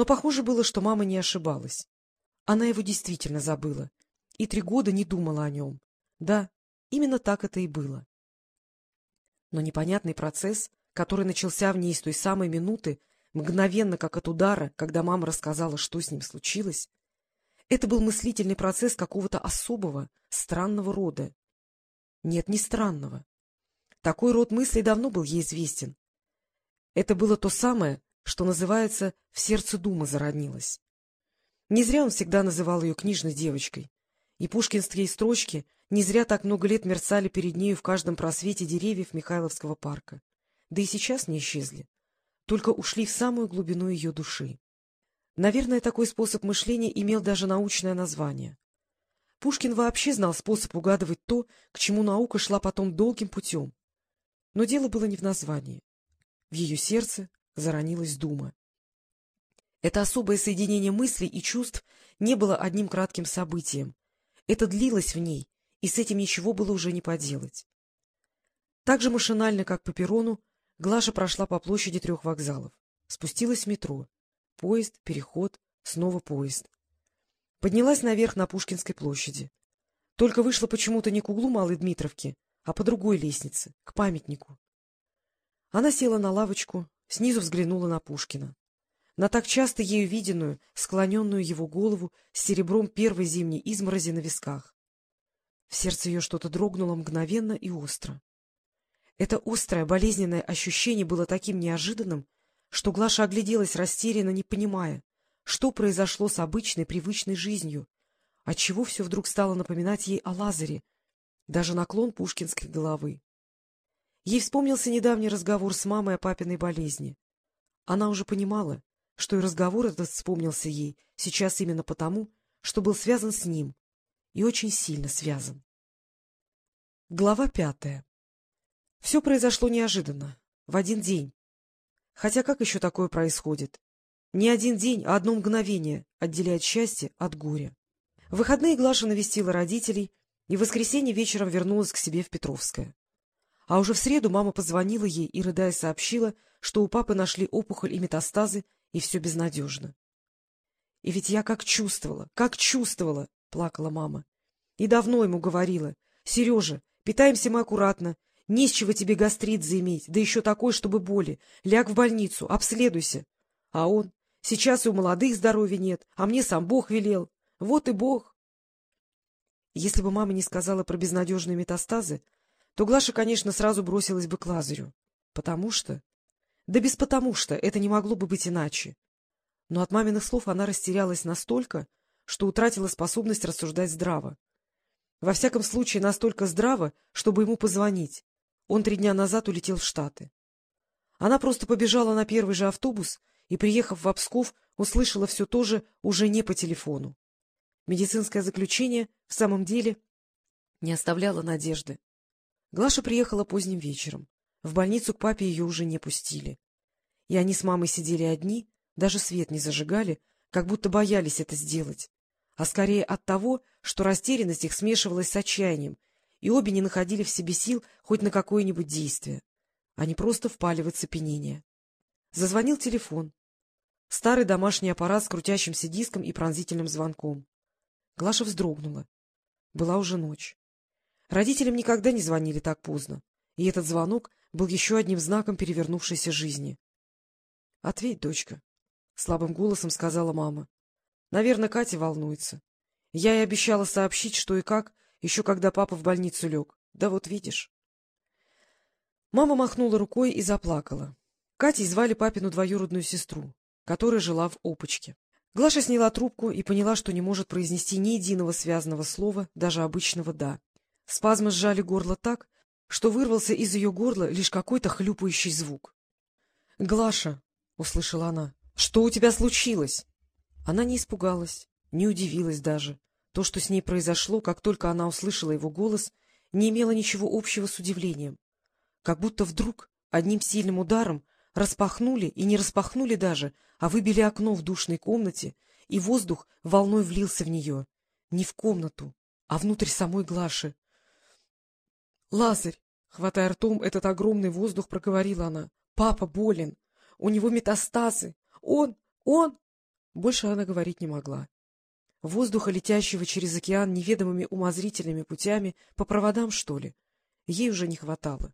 Но похоже было, что мама не ошибалась. Она его действительно забыла и три года не думала о нем. Да, именно так это и было. Но непонятный процесс, который начался в ней с той самой минуты, мгновенно, как от удара, когда мама рассказала, что с ним случилось, это был мыслительный процесс какого-то особого, странного рода. Нет, не странного. Такой род мыслей давно был ей известен. Это было то самое, что называется «в сердце дума зароднилось». Не зря он всегда называл ее книжной девочкой. И пушкинские строчки не зря так много лет мерцали перед нею в каждом просвете деревьев Михайловского парка. Да и сейчас не исчезли, только ушли в самую глубину ее души. Наверное, такой способ мышления имел даже научное название. Пушкин вообще знал способ угадывать то, к чему наука шла потом долгим путем. Но дело было не в названии. В ее сердце заронилась дума. Это особое соединение мыслей и чувств не было одним кратким событием. Это длилось в ней, и с этим ничего было уже не поделать. Так же машинально, как по перрону, Глаша прошла по площади трех вокзалов, спустилась в метро. Поезд, переход, снова поезд. Поднялась наверх на Пушкинской площади. Только вышла почему-то не к углу Малой Дмитровки, а по другой лестнице, к памятнику. Она села на лавочку, снизу взглянула на Пушкина. На так часто ею виденную, склоненную его голову с серебром первой зимней изморози на висках. В сердце ее что-то дрогнуло мгновенно и остро. Это острое, болезненное ощущение было таким неожиданным, что Глаша огляделась растерянно, не понимая, что произошло с обычной, привычной жизнью, отчего все вдруг стало напоминать ей о Лазаре, даже наклон пушкинской головы. Ей вспомнился недавний разговор с мамой о папиной болезни. Она уже понимала, что и разговор этот вспомнился ей сейчас именно потому, что был связан с ним, и очень сильно связан. Глава пятая. Все произошло неожиданно, в один день. Хотя как еще такое происходит? Не один день, а одно мгновение отделяет счастье от горя. В выходные Глаша навестила родителей и в воскресенье вечером вернулась к себе в Петровское. А уже в среду мама позвонила ей и, рыдая, сообщила, что у папы нашли опухоль и метастазы, и все безнадежно. — И ведь я как чувствовала, как чувствовала, — плакала мама. И давно ему говорила. — Сережа, питаемся мы аккуратно. Не с чего тебе гастрит заиметь, да еще такой, чтобы боли. Ляг в больницу, обследуйся. А он? Сейчас и у молодых здоровья нет, а мне сам Бог велел. Вот и Бог. Если бы мама не сказала про безнадежные метастазы, то Глаша, конечно, сразу бросилась бы к Лазарю. Потому что... Да без потому что, это не могло бы быть иначе. Но от маминых слов она растерялась настолько, что утратила способность рассуждать здраво. Во всяком случае, настолько здраво, чтобы ему позвонить. Он три дня назад улетел в Штаты. Она просто побежала на первый же автобус и, приехав в Обсков, услышала все то же уже не по телефону. Медицинское заключение в самом деле не оставляло надежды. Глаша приехала поздним вечером. В больницу к папе ее уже не пустили. И они с мамой сидели одни, даже свет не зажигали, как будто боялись это сделать а скорее от того, что растерянность их смешивалась с отчаянием, и обе не находили в себе сил хоть на какое-нибудь действие. Они просто впали в оцепенение. Зазвонил телефон. Старый домашний аппарат с крутящимся диском и пронзительным звонком. Глаша вздрогнула. Была уже ночь. Родителям никогда не звонили так поздно, и этот звонок был еще одним знаком перевернувшейся жизни. — Ответь, дочка, — слабым голосом сказала мама. Наверное, Катя волнуется. Я ей обещала сообщить, что и как, еще когда папа в больницу лег. Да вот видишь. Мама махнула рукой и заплакала. Катей звали папину двоюродную сестру, которая жила в Опочке. Глаша сняла трубку и поняла, что не может произнести ни единого связанного слова, даже обычного «да». Спазмы сжали горло так, что вырвался из ее горла лишь какой-то хлюпающий звук. — Глаша, — услышала она, — что у тебя случилось? Она не испугалась, не удивилась даже. То, что с ней произошло, как только она услышала его голос, не имело ничего общего с удивлением. Как будто вдруг одним сильным ударом распахнули и не распахнули даже, а выбили окно в душной комнате, и воздух волной влился в нее. Не в комнату, а внутрь самой Глаши. — Лазарь! — хватая ртом этот огромный воздух, проговорила она. — Папа болен. У него метастазы. Он... он... Больше она говорить не могла. Воздуха, летящего через океан неведомыми умозрительными путями, по проводам, что ли, ей уже не хватало.